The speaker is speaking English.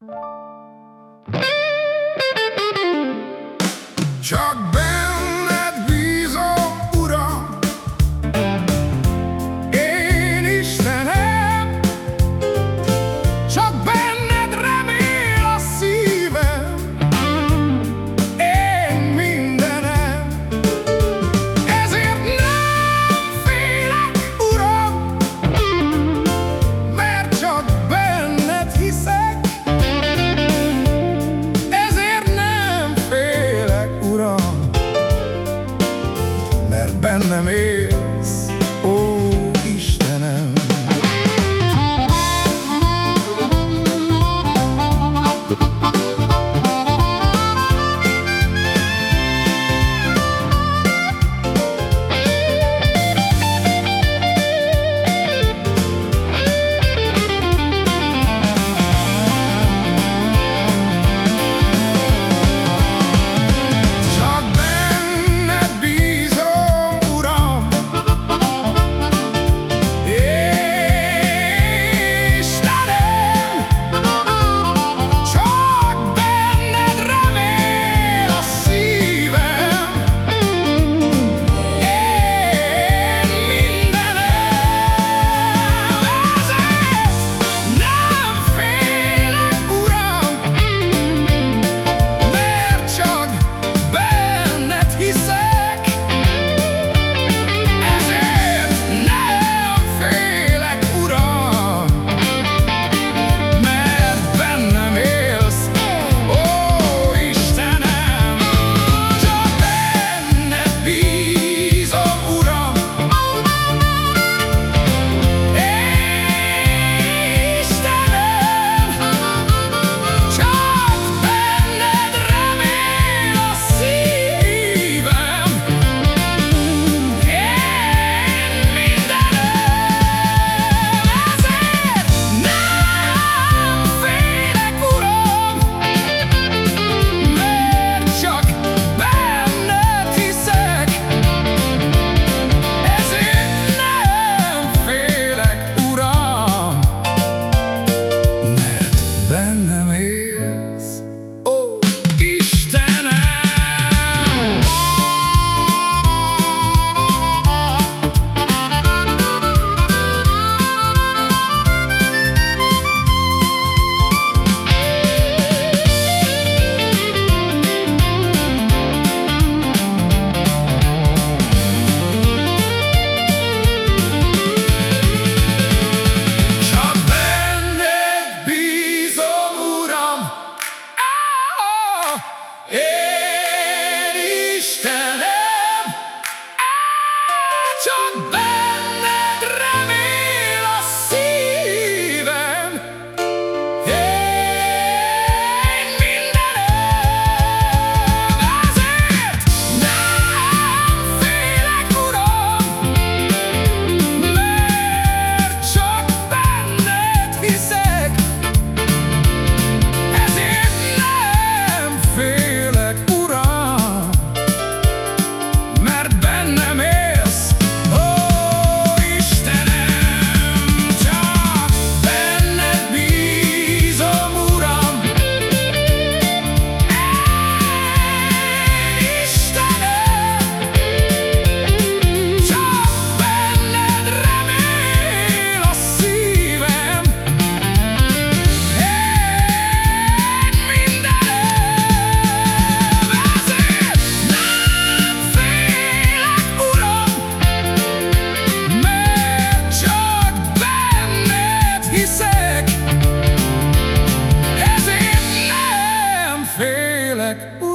Música bennem él. Bennem félek,